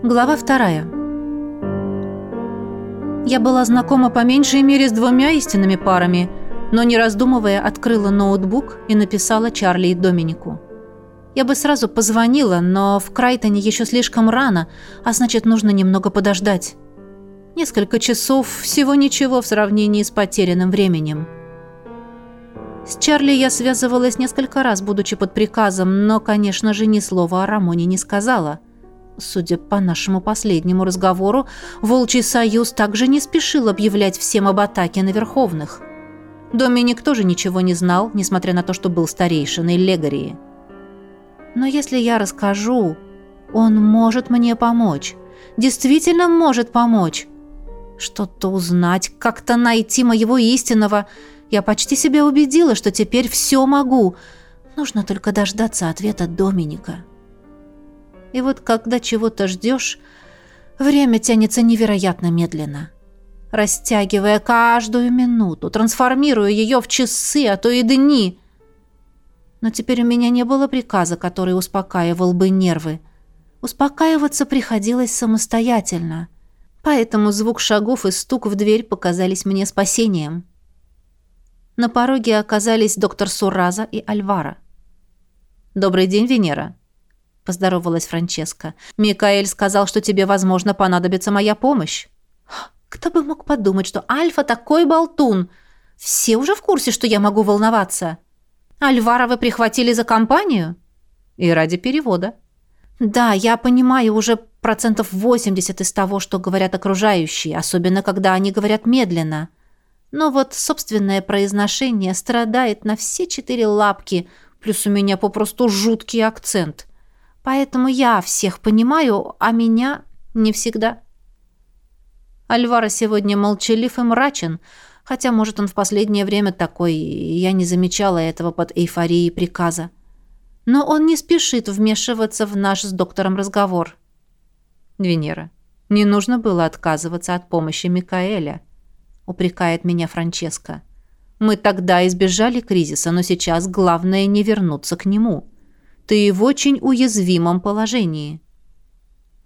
Глава вторая. Я была знакома по меньшей мере с двумя истинными парами, но не раздумывая, открыла ноутбук и написала Чарли и Доминику. Я бы сразу позвонила, но в Крайтоне еще слишком рано, а значит, нужно немного подождать. Несколько часов всего ничего в сравнении с потерянным временем. С Чарли я связывалась несколько раз, будучи под приказом, но, конечно же, ни слова о Рамоне не сказала. Судя по нашему последнему разговору, Волчий Союз также не спешил объявлять всем об атаке на Верховных. Доминик тоже ничего не знал, несмотря на то, что был старейшиной Легарии. Но если я расскажу, он может мне помочь. Действительно может помочь. Что-то узнать, как-то найти моего истинного. Я почти себя убедила, что теперь все могу. Нужно только дождаться ответа Доминика. И вот когда чего-то ждешь, время тянется невероятно медленно. Растягивая каждую минуту, трансформируя ее в часы, а то и дни. Но теперь у меня не было приказа, который успокаивал бы нервы. Успокаиваться приходилось самостоятельно. Поэтому звук шагов и стук в дверь показались мне спасением. На пороге оказались доктор Сураза и Альвара. «Добрый день, Венера», поздоровалась Франческа. «Микаэль сказал, что тебе, возможно, понадобится моя помощь». «Кто бы мог подумать, что Альфа такой болтун? Все уже в курсе, что я могу волноваться. Альвара вы прихватили за компанию?» «И ради перевода». «Да, я понимаю уже процентов 80 из того, что говорят окружающие, особенно когда они говорят медленно. Но вот собственное произношение страдает на все четыре лапки, плюс у меня попросту жуткий акцент. Поэтому я всех понимаю, а меня не всегда. Альвара сегодня молчалив и мрачен, хотя, может, он в последнее время такой, я не замечала этого под эйфорией приказа. Но он не спешит вмешиваться в наш с доктором разговор. Венера, не нужно было отказываться от помощи Микаэля, упрекает меня Франческа. Мы тогда избежали кризиса, но сейчас главное не вернуться к нему. Ты в очень уязвимом положении.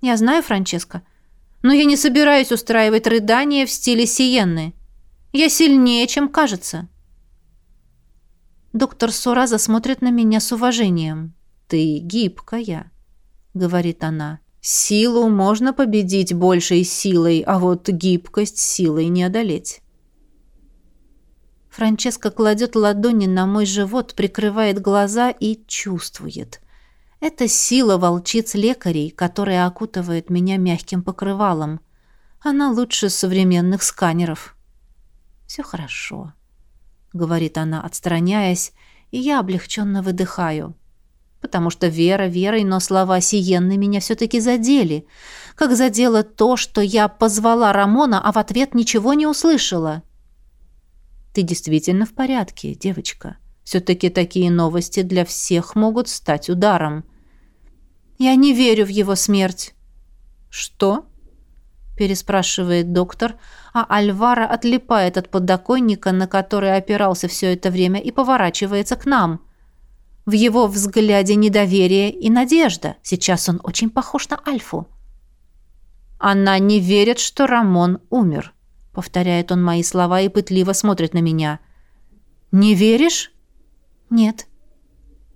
Я знаю, Франческо, но я не собираюсь устраивать рыдания в стиле Сиенны. Я сильнее, чем кажется. Доктор Сураза смотрит на меня с уважением. Ты гибкая, говорит она. Силу можно победить большей силой, а вот гибкость силой не одолеть. Франческа кладет ладони на мой живот, прикрывает глаза и чувствует. Это сила волчиц-лекарей, которая окутывает меня мягким покрывалом. Она лучше современных сканеров. «Все хорошо», — говорит она, отстраняясь, и я облегченно выдыхаю. Потому что вера верой, но слова Сиенны меня все-таки задели. Как задело то, что я позвала Рамона, а в ответ ничего не услышала. Ты действительно в порядке, девочка. Все-таки такие новости для всех могут стать ударом. Я не верю в его смерть. Что? переспрашивает доктор, а Альвара отлипает от подоконника, на который опирался все это время, и поворачивается к нам. В его взгляде недоверие и надежда. Сейчас он очень похож на Альфу. Она не верит, что Рамон умер. Повторяет он мои слова и пытливо смотрит на меня. «Не веришь?» «Нет».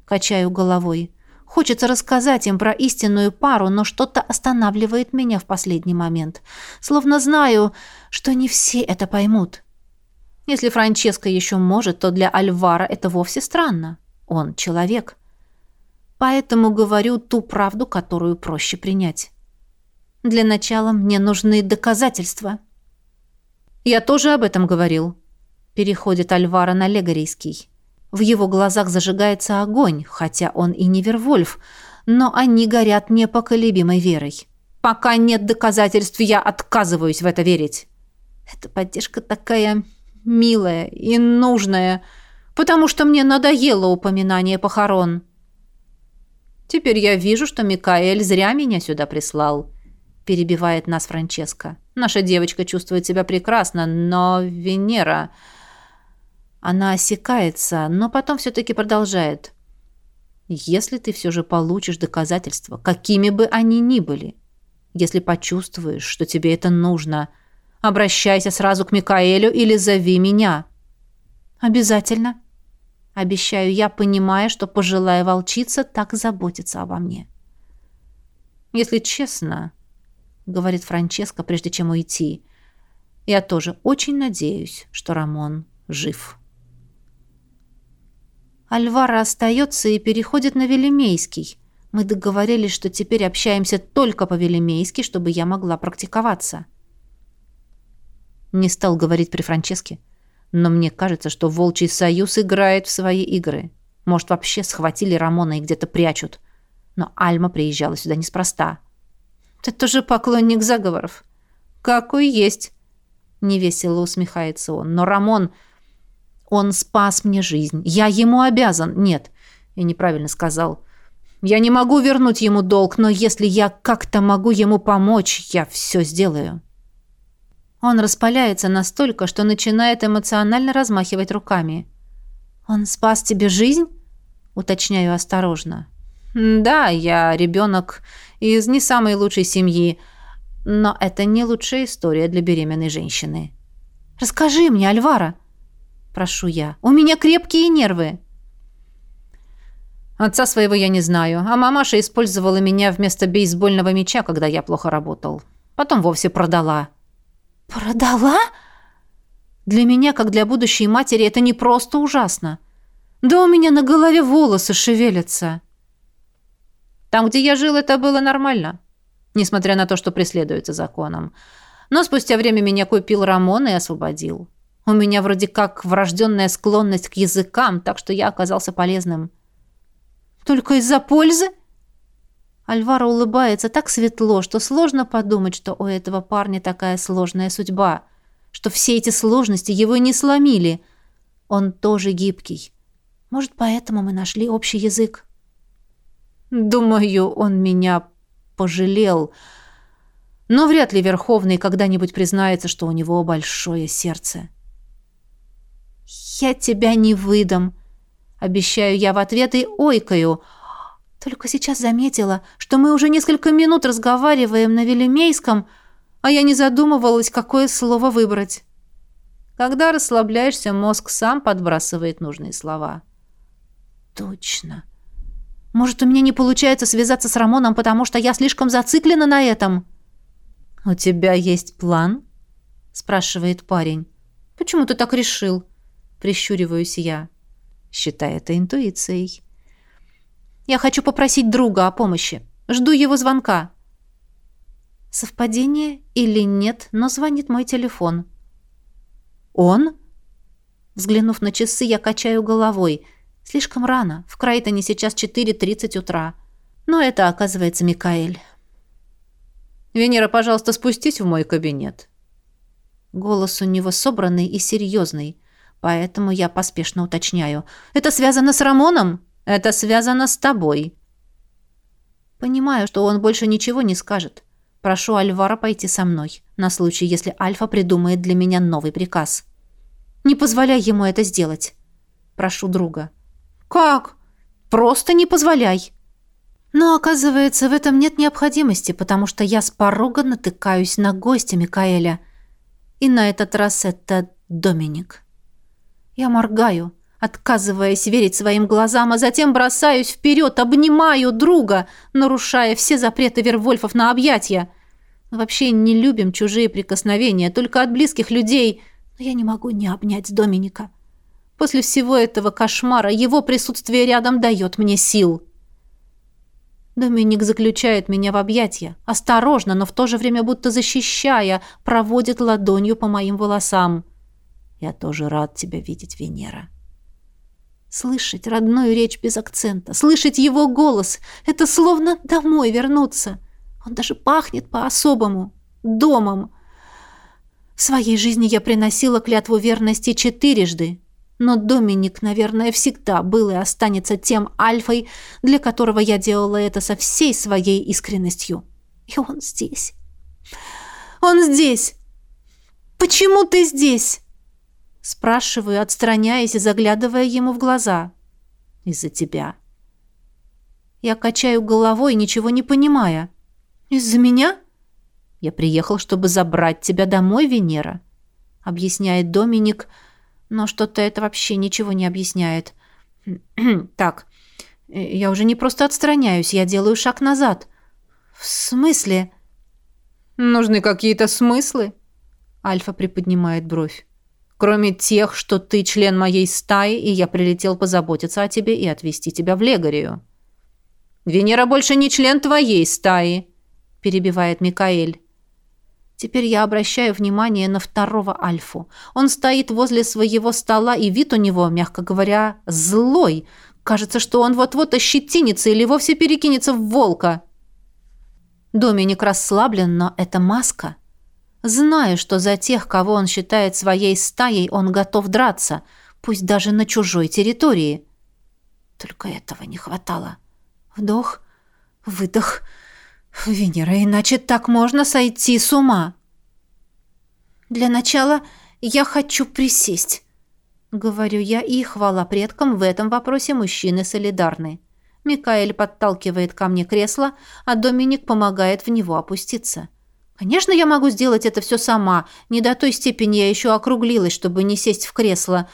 Качаю головой. Хочется рассказать им про истинную пару, но что-то останавливает меня в последний момент. Словно знаю, что не все это поймут. Если Франческа еще может, то для Альвара это вовсе странно. Он человек. Поэтому говорю ту правду, которую проще принять. Для начала мне нужны доказательства. Я тоже об этом говорил. Переходит Альвара на легорийский. В его глазах зажигается огонь, хотя он и не Вервольф, но они горят непоколебимой верой. Пока нет доказательств, я отказываюсь в это верить. Эта поддержка такая милая и нужная, потому что мне надоело упоминание похорон. Теперь я вижу, что Микаэль зря меня сюда прислал, перебивает нас Франческа. Наша девочка чувствует себя прекрасно, но Венера... Она осекается, но потом все-таки продолжает. Если ты все же получишь доказательства, какими бы они ни были, Если почувствуешь, что тебе это нужно, обращайся сразу к Микаэлю или зови меня. Обязательно. Обещаю я, понимая, что пожилая волчица так заботится обо мне. Если честно, говорит Франческа, прежде чем уйти, я тоже очень надеюсь, что Рамон жив. Альвара остается и переходит на Велимейский. Мы договорились, что теперь общаемся только по-велимейски, чтобы я могла практиковаться. Не стал говорить при Франческе, но мне кажется, что Волчий Союз играет в свои игры. Может, вообще схватили Рамона и где-то прячут. Но Альма приезжала сюда неспроста. Ты тоже поклонник заговоров. Какой есть. Невесело усмехается он. Но Рамон... Он спас мне жизнь. Я ему обязан. Нет, я неправильно сказал. Я не могу вернуть ему долг, но если я как-то могу ему помочь, я все сделаю. Он распаляется настолько, что начинает эмоционально размахивать руками. «Он спас тебе жизнь?» — уточняю осторожно. «Да, я ребенок из не самой лучшей семьи, но это не лучшая история для беременной женщины». «Расскажи мне, Альвара!» — прошу я. «У меня крепкие нервы!» Отца своего я не знаю, а мамаша использовала меня вместо бейсбольного мяча, когда я плохо работал. Потом вовсе продала. Продала? Для меня, как для будущей матери, это не просто ужасно. Да у меня на голове волосы шевелятся. Там, где я жил, это было нормально, несмотря на то, что преследуется законом. Но спустя время меня купил Рамон и освободил. У меня вроде как врожденная склонность к языкам, так что я оказался полезным. Только из-за пользы? Альваро улыбается так светло, что сложно подумать, что у этого парня такая сложная судьба, что все эти сложности его не сломили. Он тоже гибкий. Может, поэтому мы нашли общий язык. Думаю, он меня пожалел. Но вряд ли Верховный когда-нибудь признается, что у него большое сердце. «Я тебя не выдам», Обещаю я в ответ и ойкаю. Только сейчас заметила, что мы уже несколько минут разговариваем на Велимейском, а я не задумывалась, какое слово выбрать. Когда расслабляешься, мозг сам подбрасывает нужные слова. Точно. Может, у меня не получается связаться с Рамоном, потому что я слишком зациклена на этом? У тебя есть план? спрашивает парень. Почему ты так решил? Прищуриваюсь я. Считай это интуицией. Я хочу попросить друга о помощи. Жду его звонка. Совпадение или нет, но звонит мой телефон. Он? Взглянув на часы, я качаю головой. Слишком рано. В Крайтоне сейчас 4.30 утра. Но это, оказывается, Микаэль. «Венера, пожалуйста, спустись в мой кабинет». Голос у него собранный и серьезный. Поэтому я поспешно уточняю. «Это связано с Рамоном? Это связано с тобой». Понимаю, что он больше ничего не скажет. Прошу Альвара пойти со мной, на случай, если Альфа придумает для меня новый приказ. Не позволяй ему это сделать. Прошу друга. «Как? Просто не позволяй!» Но, оказывается, в этом нет необходимости, потому что я с порога натыкаюсь на гостя Микаэля. И на этот раз это Доминик. Я моргаю, отказываясь верить своим глазам, а затем бросаюсь вперед, обнимаю друга, нарушая все запреты Вервольфов на объятия. Мы вообще не любим чужие прикосновения, только от близких людей, но я не могу не обнять Доминика. После всего этого кошмара его присутствие рядом дает мне сил. Доминик заключает меня в объятия, осторожно, но в то же время будто защищая, проводит ладонью по моим волосам. Я тоже рад тебя видеть, Венера. Слышать родную речь без акцента, слышать его голос — это словно домой вернуться. Он даже пахнет по-особому. Домом. В своей жизни я приносила клятву верности четырежды, но Доминик, наверное, всегда был и останется тем альфой, для которого я делала это со всей своей искренностью. И он здесь. Он здесь. Почему ты здесь? Спрашиваю, отстраняясь и заглядывая ему в глаза. «Из-за тебя». Я качаю головой, ничего не понимая. «Из-за меня?» Я приехал, чтобы забрать тебя домой, Венера, объясняет Доминик, но что-то это вообще ничего не объясняет. так, я уже не просто отстраняюсь, я делаю шаг назад. В смысле? Нужны какие-то смыслы? Альфа приподнимает бровь. Кроме тех, что ты член моей стаи, и я прилетел позаботиться о тебе и отвезти тебя в Легарию. Венера больше не член твоей стаи, перебивает Микаэль. Теперь я обращаю внимание на второго Альфу. Он стоит возле своего стола, и вид у него, мягко говоря, злой. Кажется, что он вот-вот ощетинится или вовсе перекинется в волка. Доминик расслаблен, но это маска. Знаю, что за тех, кого он считает своей стаей, он готов драться, пусть даже на чужой территории. Только этого не хватало. Вдох, выдох, Венера, иначе так можно сойти с ума. Для начала я хочу присесть, говорю я, и хвала предкам в этом вопросе мужчины солидарны. Микаэль подталкивает ко мне кресло, а Доминик помогает в него опуститься. Конечно, я могу сделать это все сама. Не до той степени я еще округлилась, чтобы не сесть в кресло.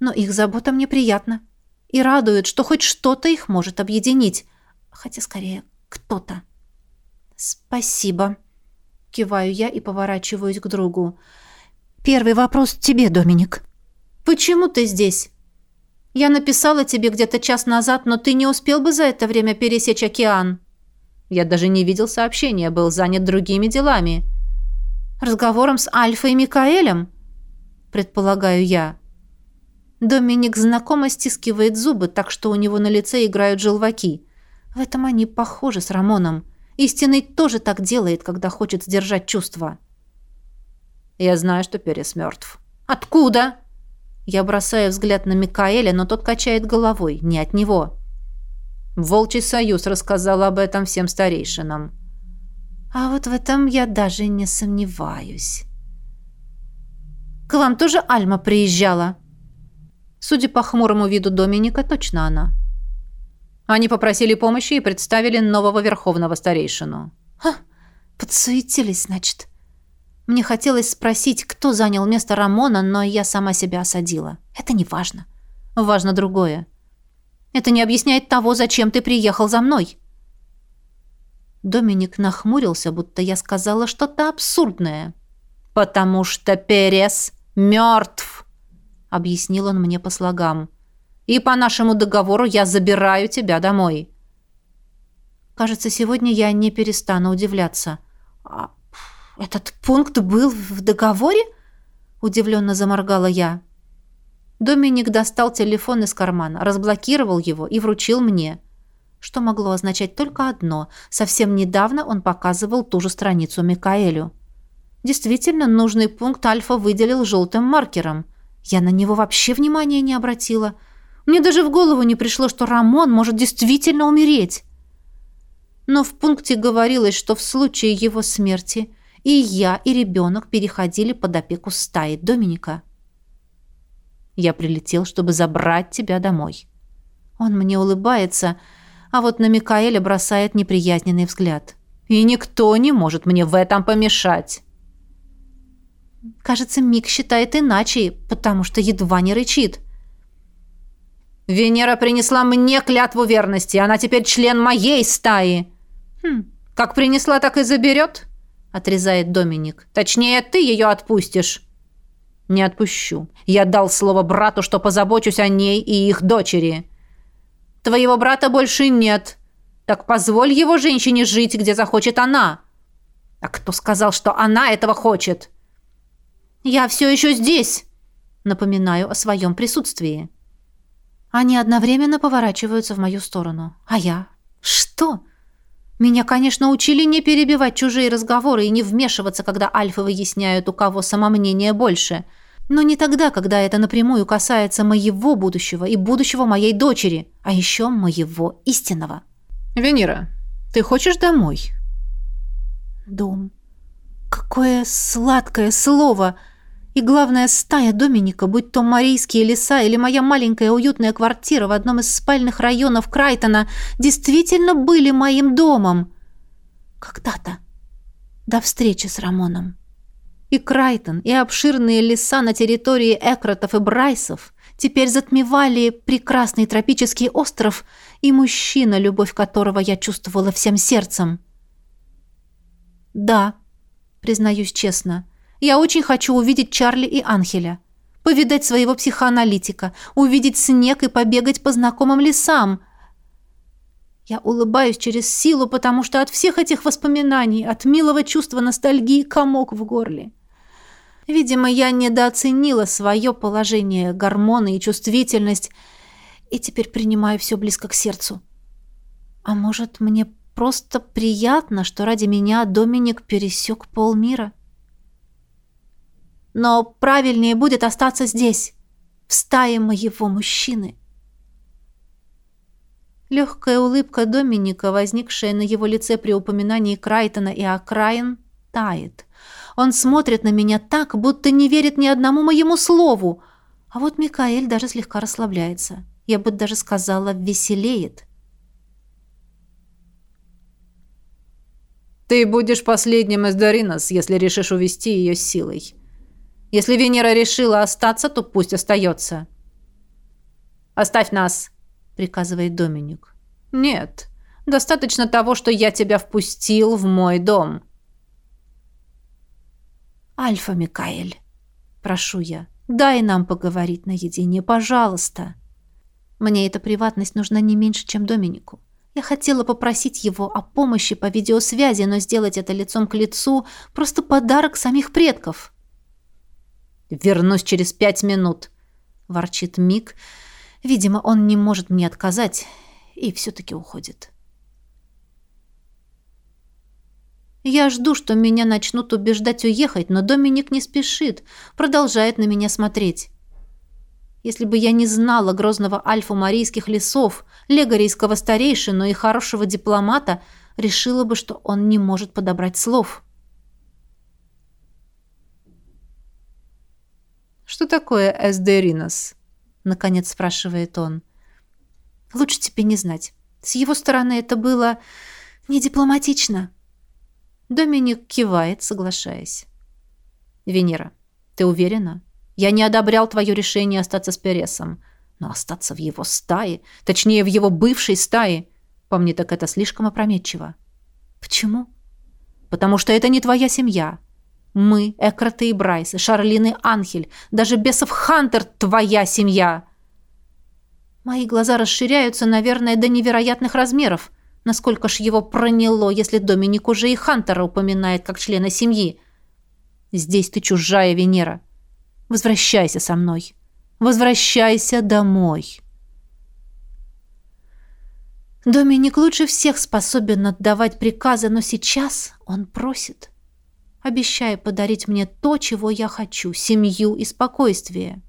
Но их забота мне приятна. И радует, что хоть что-то их может объединить. Хотя, скорее, кто-то. «Спасибо», — киваю я и поворачиваюсь к другу. «Первый вопрос тебе, Доминик. Почему ты здесь? Я написала тебе где-то час назад, но ты не успел бы за это время пересечь океан». Я даже не видел сообщения, был занят другими делами. «Разговором с Альфой и Микаэлем?» предполагаю я. Доминик знакомо стискивает зубы, так что у него на лице играют желваки. В этом они похожи с Рамоном. Истинный тоже так делает, когда хочет сдержать чувства. Я знаю, что Перес мертв. Откуда? Я бросаю взгляд на Микаэля, но тот качает головой. Не от него. Волчий союз рассказал об этом всем старейшинам. А вот в этом я даже не сомневаюсь. К вам тоже Альма приезжала? Судя по хмурому виду Доминика, точно она. Они попросили помощи и представили нового верховного старейшину. Ха, подсуетились, значит. Мне хотелось спросить, кто занял место Рамона, но я сама себя осадила. Это не важно. Важно другое. Это не объясняет того, зачем ты приехал за мной. Доминик нахмурился, будто я сказала что-то абсурдное. «Потому что Перес мертв», — объяснил он мне по слогам. И по нашему договору я забираю тебя домой. Кажется, сегодня я не перестану удивляться. А этот пункт был в договоре? Удивленно заморгала я. Доминик достал телефон из кармана, разблокировал его и вручил мне. Что могло означать только одно. Совсем недавно он показывал ту же страницу Микаэлю. Действительно, нужный пункт Альфа выделил желтым маркером. Я на него вообще внимания не обратила. — мне даже в голову не пришло, что Рамон может действительно умереть. Но в пункте говорилось, что в случае его смерти и я, и ребенок переходили под опеку стаи Доминика. Я прилетел, чтобы забрать тебя домой. Он мне улыбается, а вот на Микаэля бросает неприязненный взгляд. И никто не может мне в этом помешать. Кажется, Мик считает иначе, потому что едва не рычит. — Венера принесла мне клятву верности. Она теперь член моей стаи. Хм, как принесла, так и заберет, отрезает Доминик. Точнее, ты ее отпустишь. Не отпущу. Я дал слово брату, что позабочусь о ней и их дочери. Твоего брата больше нет. Так позволь его женщине жить, где захочет она. А кто сказал, что она этого хочет? Я все еще здесь. Напоминаю о своем присутствии. Они одновременно поворачиваются в мою сторону. А я? Что? Меня, конечно, учили не перебивать чужие разговоры и не вмешиваться, когда альфы выясняют, у кого самомнение больше. Но не тогда, когда это напрямую касается моего будущего и будущего моей дочери, а еще моего истинного. «Венера, ты хочешь домой?» «Дом. Какое сладкое слово!» И главная стая Доминика, будь то марийские леса или моя маленькая уютная квартира в одном из спальных районов Крайтона, действительно были моим домом. Когда-то. до встречи с Рамоном. И Крайтон, и обширные леса на территории Экротов и Брайсов теперь затмевали прекрасный тропический остров и мужчина, любовь которого я чувствовала всем сердцем. Да, признаюсь честно, я очень хочу увидеть Чарли и Анхеля, повидать своего психоаналитика, увидеть снег и побегать по знакомым лесам – я улыбаюсь через силу, потому что от всех этих воспоминаний, от милого чувства ностальгии комок в горле. Видимо, я недооценила свое положение, гормоны и чувствительность, и теперь принимаю все близко к сердцу. А может, мне просто приятно, что ради меня Доминик пересек полмира? Но правильнее будет остаться здесь, в стае моего мужчины. Легкая улыбка Доминика, возникшая на его лице при упоминании Крайтона и окраин, тает. Он смотрит на меня так, будто не верит ни одному моему слову. А вот Микаэль даже слегка расслабляется. Я бы даже сказала, веселеет. «Ты будешь последним из Даринос, если решишь увести ее силой. Если Венера решила остаться, то пусть остается». «Оставь нас!» приказывает Доминик. Нет, достаточно того, что я тебя впустил в мой дом. Альфа Микаэль, прошу я, дай нам поговорить наедине, пожалуйста. Мне эта приватность нужна не меньше, чем Доминику. Я хотела попросить его о помощи по видеосвязи, но сделать это лицом к лицу – просто подарок самих предков. «Вернусь через пять минут», – ворчит Мик, – Видимо, он не может мне отказать и все-таки уходит. Я жду, что меня начнут убеждать уехать, но Доминик не спешит, продолжает на меня смотреть. Если бы я не знала грозного альфа марийских лесов, легорийского старейшину и хорошего дипломата, решила бы, что он не может подобрать слов. «Что такое Эсдеринос?» — наконец спрашивает он. «Лучше тебе не знать. С его стороны это было не дипломатично». Доминик кивает, соглашаясь. «Венера, ты уверена? Я не одобрял твое решение остаться с Пересом. Но остаться в его стае, точнее, в его бывшей стае, по мне так это слишком опрометчиво». «Почему?» «Потому что это не твоя семья. Мы, Экраты и Брайс, Шарлин и Анхель, даже бесов Хантер – твоя семья!» Мои глаза расширяются, наверное, до невероятных размеров. Насколько ж его проняло, если Доминик уже и Хантера упоминает как члена семьи. «Здесь ты чужая, Венера. Возвращайся со мной. Возвращайся домой!» Доминик лучше всех способен отдавать приказы, но сейчас он просит обещая подарить мне то, чего я хочу — семью и спокойствие.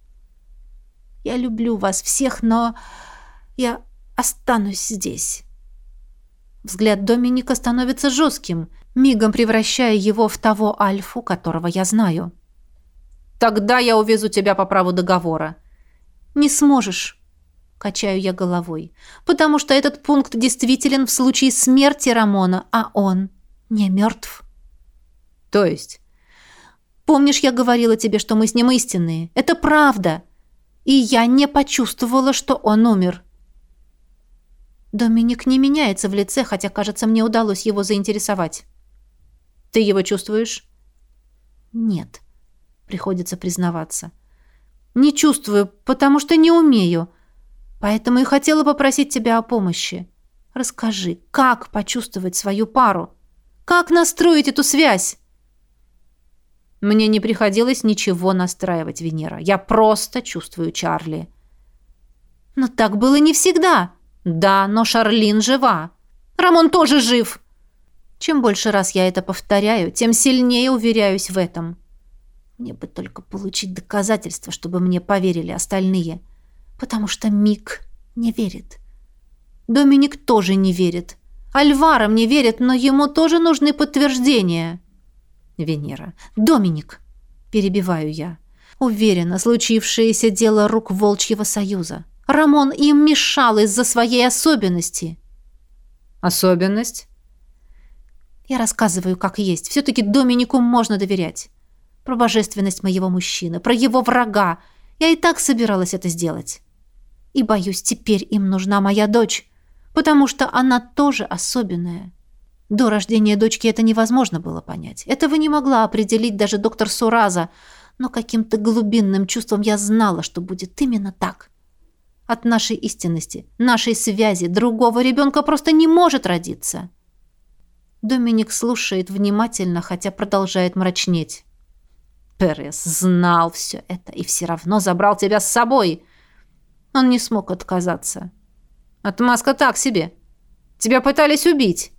Я люблю вас всех, но я останусь здесь. Взгляд Доминика становится жестким, мигом превращая его в того Альфу, которого я знаю. «Тогда я увезу тебя по праву договора». «Не сможешь», — качаю я головой, «потому что этот пункт действителен в случае смерти Рамона, а он не мертв». То есть? Помнишь, я говорила тебе, что мы с ним истинные? Это правда. И я не почувствовала, что он умер. Доминик не меняется в лице, хотя, кажется, мне удалось его заинтересовать. Ты его чувствуешь? Нет, приходится признаваться. Не чувствую, потому что не умею. Поэтому и хотела попросить тебя о помощи. Расскажи, как почувствовать свою пару? Как настроить эту связь? Мне не приходилось ничего настраивать, Венера. Я просто чувствую Чарли. Но так было не всегда. Да, но Шарлин жива. Рамон тоже жив. Чем больше раз я это повторяю, тем сильнее уверяюсь в этом. Мне бы только получить доказательства, чтобы мне поверили остальные. Потому что Мик не верит. Доминик тоже не верит. Альвара мне верит, но ему тоже нужны подтверждения. Венера. «Доминик!» – перебиваю я. Уверена, случившееся дело рук Волчьего Союза. Рамон им мешал из-за своей особенности. Особенность? Я рассказываю, как есть. Все-таки Доминику можно доверять. Про божественность моего мужчины, про его врага. Я и так собиралась это сделать. И, боюсь, теперь им нужна моя дочь, потому что она тоже особенная. До рождения дочки это невозможно было понять. Этого не могла определить даже доктор Сураза, но каким-то глубинным чувством я знала, что будет именно так. От нашей истинности, нашей связи другого ребенка просто не может родиться. Доминик слушает внимательно, хотя продолжает мрачнеть. Перес знал все это и все равно забрал тебя с собой. Он не смог отказаться. Отмазка так себе. Тебя пытались убить.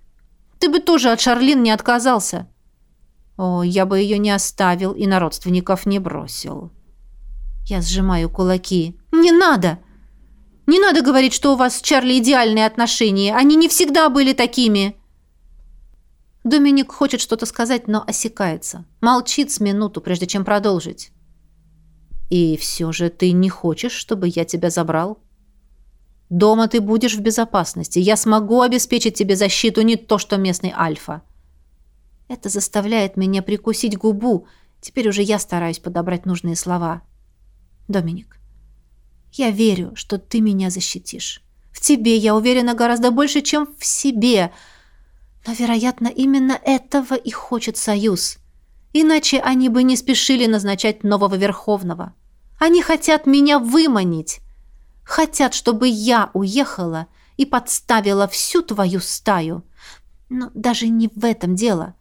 Ты бы тоже от Шарлин не отказался. О, я бы ее не оставил и на родственников не бросил. Я сжимаю кулаки. Не надо! Не надо говорить, что у вас с Чарли идеальные отношения. Они не всегда были такими. Доминик хочет что-то сказать, но осекается. Молчит с минуту, прежде чем продолжить. «И все же ты не хочешь, чтобы я тебя забрал?» «Дома ты будешь в безопасности. Я смогу обеспечить тебе защиту, не то что местный Альфа». Это заставляет меня прикусить губу. Теперь уже я стараюсь подобрать нужные слова. «Доминик, я верю, что ты меня защитишь. В тебе я уверена гораздо больше, чем в себе. Но, вероятно, именно этого и хочет Союз. Иначе они бы не спешили назначать нового Верховного. Они хотят меня выманить. Хотят, чтобы я уехала и подставила всю твою стаю. Но даже не в этом дело.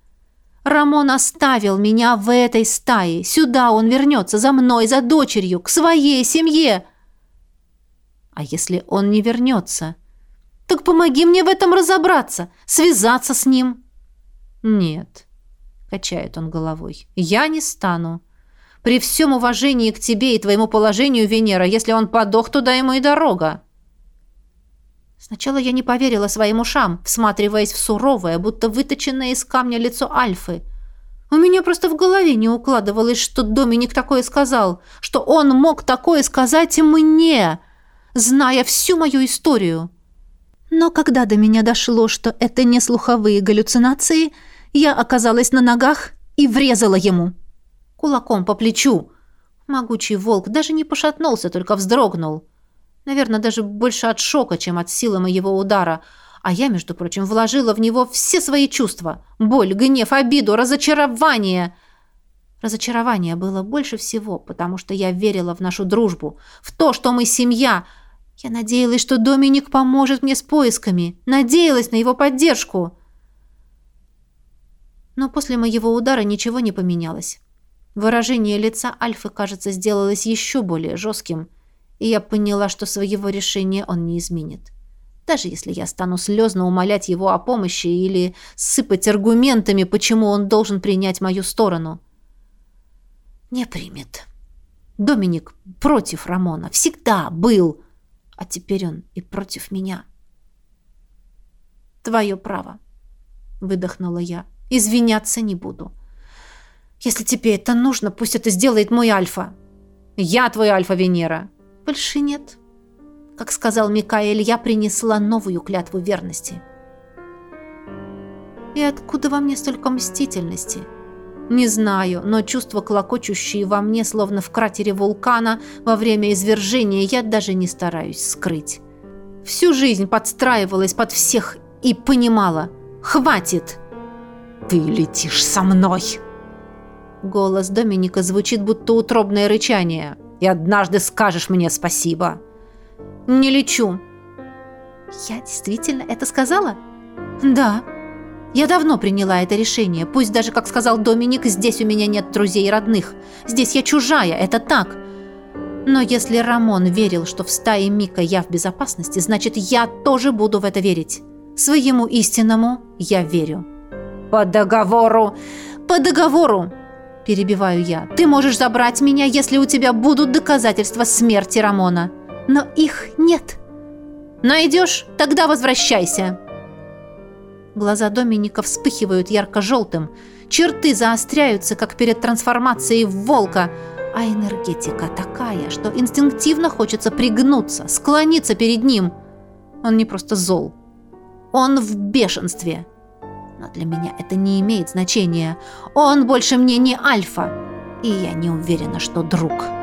Рамон оставил меня в этой стае. Сюда он вернется за мной, за дочерью, к своей семье. А если он не вернется? Так помоги мне в этом разобраться, связаться с ним. Нет, качает он головой. Я не стану. При всем уважении к тебе и твоему положению, Венера, если он подох, туда ему и дорога. Сначала я не поверила своим ушам, всматриваясь в суровое, будто выточенное из камня лицо Альфы. У меня просто в голове не укладывалось, что Доминик такое сказал, что он мог такое сказать и мне зная всю мою историю. Но когда до меня дошло, что это не слуховые галлюцинации, я оказалась на ногах и врезала ему. Кулаком по плечу. Могучий волк даже не пошатнулся, только вздрогнул. Наверное, даже больше от шока, чем от силы моего удара. А я, между прочим, вложила в него все свои чувства. Боль, гнев, обиду, разочарование. Разочарование было больше всего, потому что я верила в нашу дружбу, в то, что мы семья — я надеялась, что Доминик поможет мне с поисками, надеялась на его поддержку. Но после моего удара ничего не поменялось. Выражение лица Альфы, кажется, сделалось еще более жестким, и я поняла, что своего решения он не изменит. Даже если я стану слезно умолять его о помощи или сыпать аргументами, почему он должен принять мою сторону. Не примет. Доминик против Рамона. Всегда был а теперь он и против меня. Твое право, выдохнула я. Извиняться не буду. Если тебе это нужно, пусть это сделает мой Альфа. Я твой Альфа Венера. Больше нет. Как сказал Микаэль, я принесла новую клятву верности. И откуда во мне столько мстительности? — не знаю, но чувства, клокочущие во мне, словно в кратере вулкана, во время извержения, я даже не стараюсь скрыть. Всю жизнь подстраивалась под всех и понимала. «Хватит!» «Ты летишь со мной!» Голос Доминика звучит, будто утробное рычание. «И однажды скажешь мне спасибо!» «Не лечу!» «Я действительно это сказала?» «Да!» Я давно приняла это решение. Пусть даже, как сказал Доминик, здесь у меня нет друзей и родных. Здесь я чужая, это так. Но если Рамон верил, что в стае Мика я в безопасности, значит, я тоже буду в это верить. Своему истинному я верю. По договору. По договору. Перебиваю я. Ты можешь забрать меня, если у тебя будут доказательства смерти Рамона. Но их нет. Найдешь? Тогда возвращайся. Глаза Доминика вспыхивают ярко-желтым, черты заостряются, как перед трансформацией в волка, а энергетика такая, что инстинктивно хочется пригнуться, склониться перед ним. Он не просто зол. Он в бешенстве. Но для меня это не имеет значения. Он больше мне не альфа, и я не уверена, что друг».